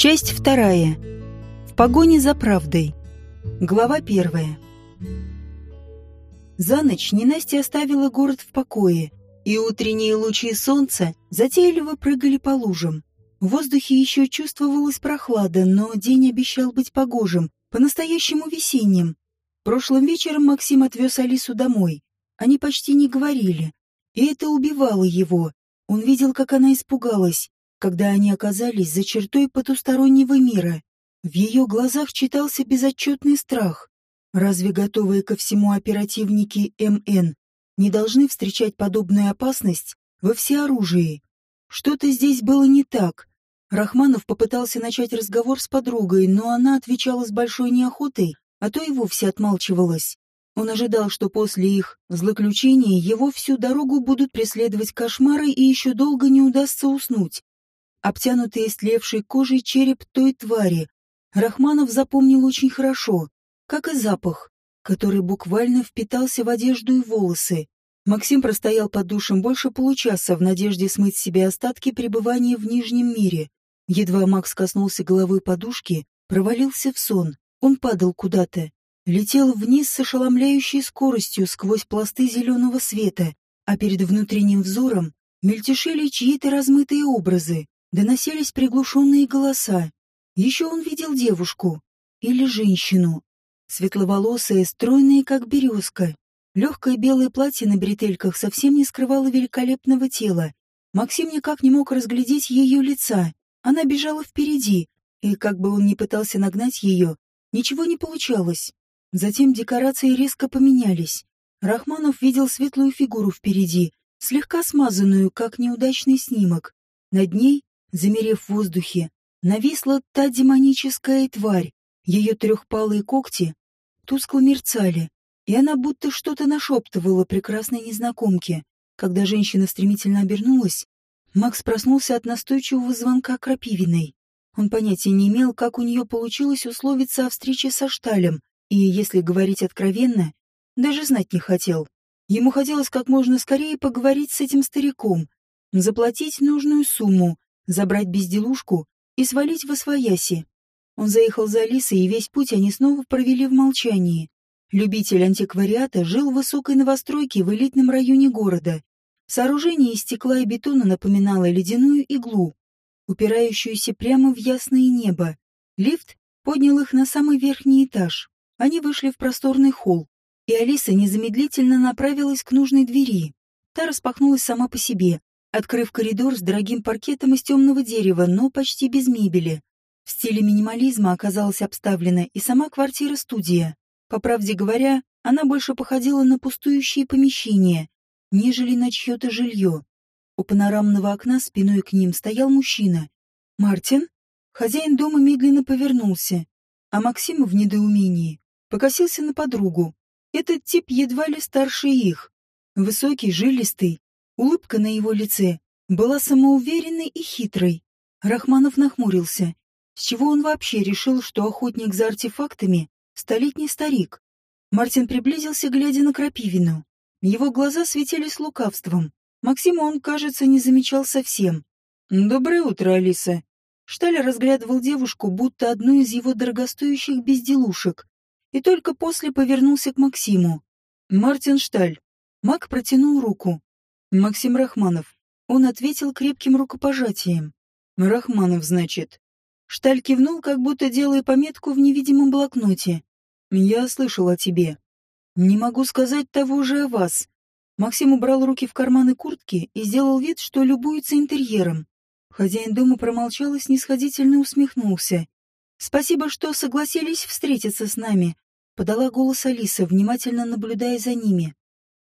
Часть вторая. В погоне за правдой. Глава первая. За ночь ненастья оставила город в покое, и утренние лучи солнца затейливо прыгали по лужам. В воздухе еще чувствовалась прохлада, но день обещал быть погожим, по-настоящему весенним. Прошлым вечером Максим отвез Алису домой. Они почти не говорили, и это убивало его. Он видел, как она испугалась, когда они оказались за чертой потустороннего мира. В ее глазах читался безотчетный страх. Разве готовые ко всему оперативники МН не должны встречать подобную опасность во всеоружии? Что-то здесь было не так. Рахманов попытался начать разговор с подругой, но она отвечала с большой неохотой, а то и вовсе отмалчивалась. Он ожидал, что после их злоключения его всю дорогу будут преследовать кошмары и еще долго не удастся уснуть обтянутый истлевшей кожей череп той твари. Рахманов запомнил очень хорошо, как и запах, который буквально впитался в одежду и волосы. Максим простоял под душем больше получаса в надежде смыть себе остатки пребывания в Нижнем мире. Едва Макс коснулся головой подушки, провалился в сон. Он падал куда-то, летел вниз с ошеломляющей скоростью сквозь пласты зеленого света, а перед внутренним взором мельтешили чьи-то размытые образы, доносились приглушенные голоса. Еще он видел девушку или женщину, светловолосая, стройная, как березка. Легкое белое платье на бретельках совсем не скрывало великолепного тела. Максим никак не мог разглядеть ее лица. Она бежала впереди, и как бы он ни пытался нагнать ее, ничего не получалось. Затем декорации резко поменялись. Рахманов видел светлую фигуру впереди, слегка смазанную, как неудачный снимок. Над ней Замерев в воздухе, нависла та демоническая тварь. Ее трехпалые когти тускло мерцали, и она будто что-то нашептывала прекрасной незнакомке. Когда женщина стремительно обернулась, Макс проснулся от настойчивого звонка Крапивиной. Он понятия не имел, как у нее получилось условиться о встрече со Шталем, и, если говорить откровенно, даже знать не хотел. Ему хотелось как можно скорее поговорить с этим стариком, заплатить нужную сумму забрать безделушку и свалить во свояси. Он заехал за Алисой, и весь путь они снова провели в молчании. Любитель антиквариата жил в высокой новостройке в элитном районе города. Сооружение из стекла и бетона напоминало ледяную иглу, упирающуюся прямо в ясное небо. Лифт поднял их на самый верхний этаж. Они вышли в просторный холл, и Алиса незамедлительно направилась к нужной двери. Та распахнулась сама по себе, открыв коридор с дорогим паркетом из темного дерева, но почти без мебели. В стиле минимализма оказалась обставлена и сама квартира-студия. По правде говоря, она больше походила на пустующие помещения, нежели на чье-то жилье. У панорамного окна спиной к ним стоял мужчина. «Мартин?» Хозяин дома медленно повернулся, а Максим в недоумении покосился на подругу. Этот тип едва ли старше их. Высокий, жилистый, Улыбка на его лице была самоуверенной и хитрой. Рахманов нахмурился. С чего он вообще решил, что охотник за артефактами — столетний старик? Мартин приблизился, глядя на Крапивину. Его глаза светились лукавством. Максима он, кажется, не замечал совсем. «Доброе утро, Алиса». Шталь разглядывал девушку, будто одну из его дорогостоящих безделушек, и только после повернулся к Максиму. «Мартин Шталь». Мак протянул руку. Максим Рахманов. Он ответил крепким рукопожатием. Рахманов, значит. Шталь кивнул, как будто делая пометку в невидимом блокноте. Я слышал о тебе. Не могу сказать того же о вас. Максим убрал руки в карманы куртки и сделал вид, что любуется интерьером. Хозяин дома промолчал и снисходительно усмехнулся. «Спасибо, что согласились встретиться с нами», — подала голос Алиса, внимательно наблюдая за ними.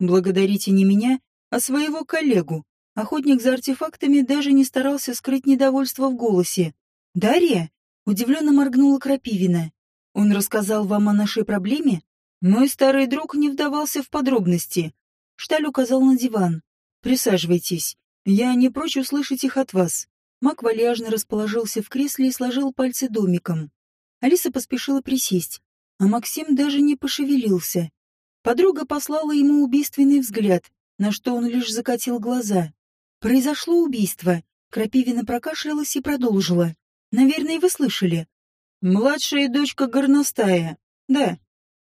«Благодарите не меня, а своего коллегу. Охотник за артефактами даже не старался скрыть недовольство в голосе. «Дарья?» — удивленно моргнула Крапивина. «Он рассказал вам о нашей проблеме?» Мой старый друг не вдавался в подробности. Шталь указал на диван. «Присаживайтесь. Я не прочь услышать их от вас». Мак вальяжно расположился в кресле и сложил пальцы домиком. Алиса поспешила присесть, а Максим даже не пошевелился. Подруга послала ему убийственный взгляд, на что он лишь закатил глаза. Произошло убийство. Крапивина прокашлялась и продолжила. Наверное, вы слышали. Младшая дочка горностая. Да.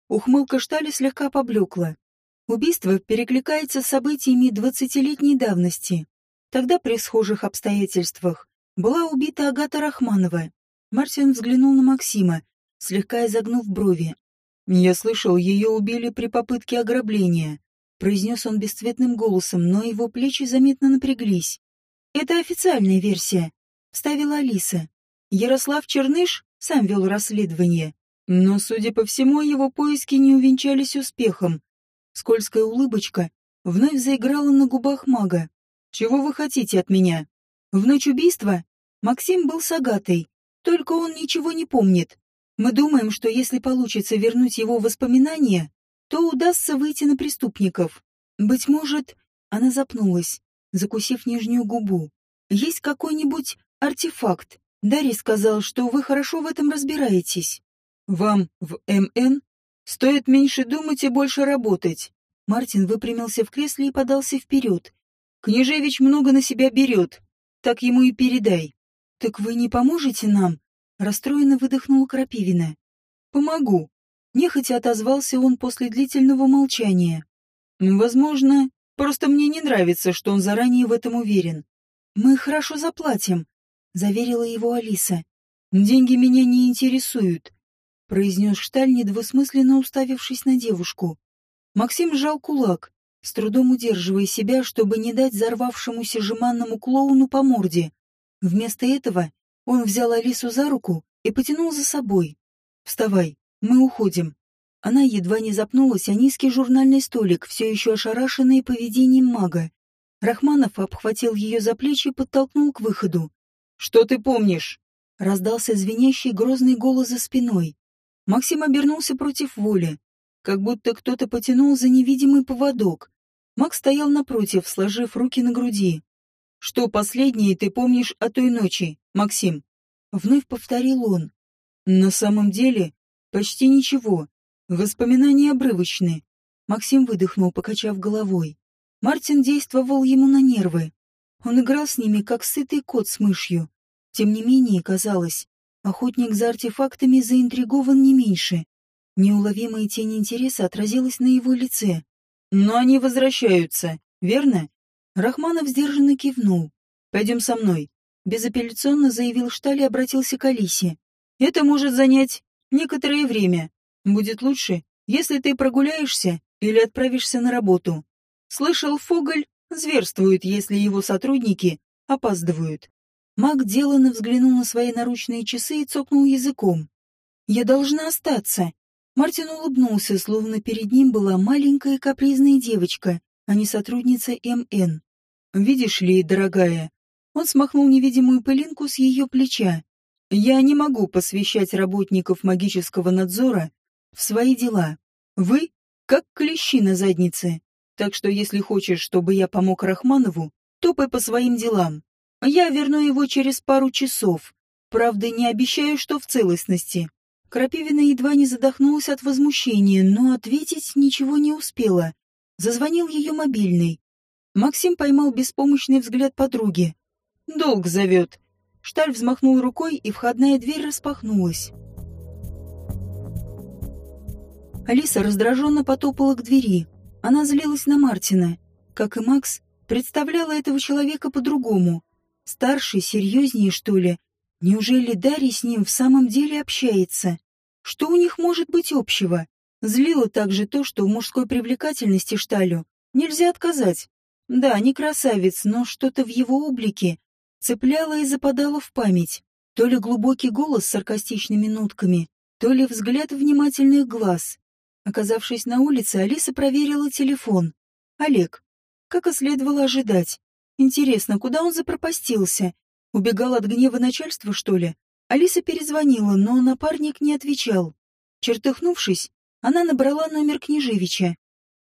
Ухмылка Штали слегка поблекла. Убийство перекликается с событиями двадцатилетней давности. Тогда при схожих обстоятельствах была убита Агата Рахманова. Мартин взглянул на Максима, слегка изогнув брови. «Я слышал, ее убили при попытке ограбления», — произнес он бесцветным голосом, но его плечи заметно напряглись. «Это официальная версия», — вставила Алиса. Ярослав Черныш сам вел расследование, но, судя по всему, его поиски не увенчались успехом. Скользкая улыбочка вновь заиграла на губах мага. «Чего вы хотите от меня?» В ночь убийства Максим был с Агатой, только он ничего не помнит. Мы думаем, что если получится вернуть его воспоминания, то удастся выйти на преступников. Быть может, она запнулась, закусив нижнюю губу. Есть какой-нибудь артефакт, Дарий сказал, что вы хорошо в этом разбираетесь. Вам в МН стоит меньше думать и больше работать. Мартин выпрямился в кресле и подался вперед. Княжевич много на себя берет. Так ему и передай. Так вы не поможете нам? Расстроенно выдохнула Крапивина. Помогу. Нехотя отозвался он после длительного молчания. Возможно, просто мне не нравится, что он заранее в этом уверен. Мы хорошо заплатим, — заверила его Алиса. «Деньги меня не интересуют», — произнес Шталь, недвусмысленно уставившись на девушку. Максим сжал кулак, с трудом удерживая себя, чтобы не дать взорвавшемуся жеманному клоуну по морде. Вместо этого он взял Алису за руку и потянул за собой. «Вставай, мы уходим». Она едва не запнулась о низкий журнальный столик, все еще ошарашенный поведением мага. Рахманов обхватил ее за плечи и подтолкнул к выходу. «Что ты помнишь?» Раздался звенящий грозный голос за спиной. Максим обернулся против воли, как будто кто-то потянул за невидимый поводок. Макс стоял напротив, сложив руки на груди. «Что последнее ты помнишь о той ночи, Максим?» Вновь повторил он. «На самом деле, почти ничего. Воспоминания обрывочны». Максим выдохнул, покачав головой. Мартин действовал ему на нервы. Он играл с ними, как сытый кот с мышью. Тем не менее, казалось, охотник за артефактами заинтригован не меньше. Неуловимая тень интереса отразилась на его лице. «Но они возвращаются, верно?» Рахманов сдержанно кивнул. «Пойдем со мной», — безапелляционно заявил Шталь и обратился к Алисе. «Это может занять некоторое время. Будет лучше, если ты прогуляешься или отправишься на работу. Слышал, Фоголь зверствует, если его сотрудники опаздывают. Маг деланно взглянул на свои наручные часы и цокнул языком. «Я должна остаться». Мартин улыбнулся, словно перед ним была маленькая капризная девочка, а не сотрудница МН. «Видишь ли, дорогая...» Он смахнул невидимую пылинку с ее плеча. «Я не могу посвящать работников магического надзора в свои дела. Вы — как клещи на заднице. Так что если хочешь, чтобы я помог Рахманову, топай по своим делам. Я верну его через пару часов. Правда, не обещаю, что в целостности. Крапивина едва не задохнулась от возмущения, но ответить ничего не успела. Зазвонил ее мобильный. Максим поймал беспомощный взгляд подруги. «Долг зовет». Шталь взмахнул рукой, и входная дверь распахнулась. Алиса раздраженно потопала к двери. Она злилась на Мартина. Как и Макс, представляла этого человека по-другому. Старше, серьезнее, что ли. Неужели Дарья с ним в самом деле общается? Что у них может быть общего? Злило также то, что в мужской привлекательности Шталю нельзя отказать. Да, не красавец, но что-то в его облике цепляло и западало в память. То ли глубокий голос с саркастичными нотками, то ли взгляд внимательных глаз. Оказавшись на улице, Алиса проверила телефон. Олег. Как и следовало ожидать. Интересно, куда он запропастился? Убегал от гнева начальства, что ли? Алиса перезвонила, но напарник не отвечал. Чертыхнувшись, она набрала номер Княжевича.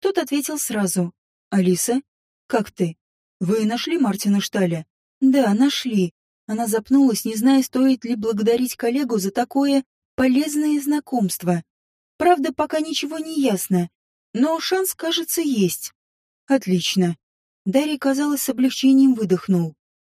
Тот ответил сразу. «Алиса, как ты? Вы нашли Мартина Шталя?» «Да, нашли». Она запнулась, не зная, стоит ли благодарить коллегу за такое полезное знакомство. Правда, пока ничего не ясно, но шанс, кажется, есть. Отлично. Дарья, казалось, с облегчением выдохнул.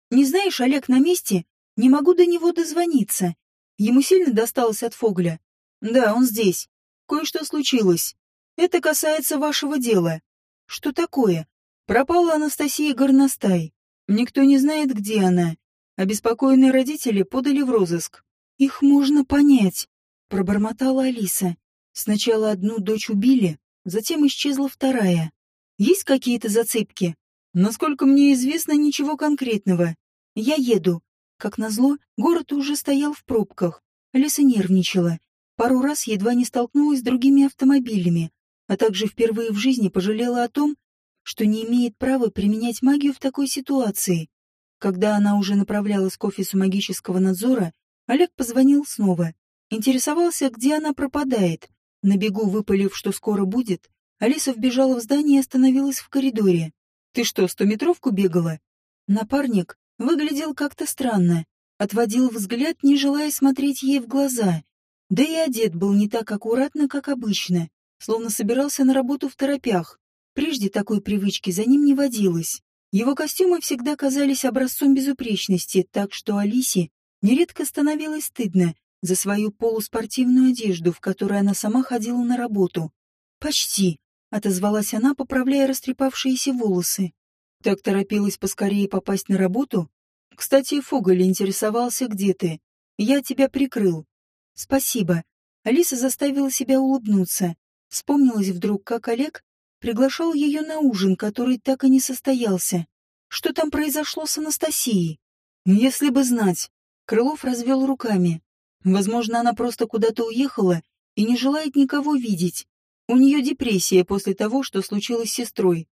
Не знаешь, Олег на месте? Не могу до него дозвониться. Ему сильно досталось от Фогля? Да, он здесь. Кое-что случилось. Это касается вашего дела. Что такое? Пропала Анастасия Горностай. Никто не знает, где она. Обеспокоенные родители подали в розыск. Их можно понять, пробормотала Алиса. Сначала одну дочь убили, затем исчезла вторая. Есть какие-то зацепки? Насколько мне известно, ничего конкретного. Я еду. Как назло, город уже стоял в пробках. Алиса нервничала. Пару раз едва не столкнулась с другими автомобилями, а также впервые в жизни пожалела о том, что не имеет права применять магию в такой ситуации. Когда она уже направлялась к офису магического надзора, Олег позвонил снова. Интересовался, где она пропадает. На бегу выпалив, что скоро будет, Алиса вбежала в здание и остановилась в коридоре. «Ты что, стометровку бегала?» Напарник выглядел как-то странно, отводил взгляд, не желая смотреть ей в глаза. Да и одет был не так аккуратно, как обычно, словно собирался на работу в торопях. Прежде такой привычки за ним не водилось. Его костюмы всегда казались образцом безупречности, так что Алисе нередко становилось стыдно за свою полуспортивную одежду, в которой она сама ходила на работу. «Почти», — отозвалась она, поправляя растрепавшиеся волосы. «Так торопилась поскорее попасть на работу? Кстати, Фоголь интересовался, где ты. Я тебя прикрыл». «Спасибо». Алиса заставила себя улыбнуться. Вспомнилась вдруг, как Олег приглашал ее на ужин, который так и не состоялся. Что там произошло с Анастасией? Если бы знать. Крылов развел руками. Возможно, она просто куда-то уехала и не желает никого видеть. У нее депрессия после того, что случилось с сестрой.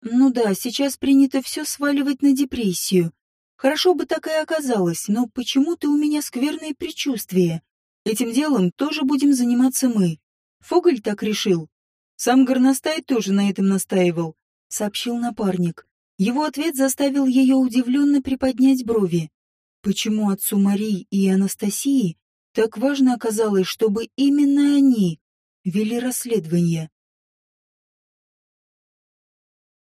Ну да, сейчас принято все сваливать на депрессию. Хорошо бы так и оказалось, но почему-то у меня скверные предчувствия. Этим делом тоже будем заниматься мы. Фоголь так решил. Сам Горностай тоже на этом настаивал, сообщил напарник. Его ответ заставил ее удивленно приподнять брови. Почему отцу Марии и Анастасии так важно оказалось, чтобы именно они вели расследование?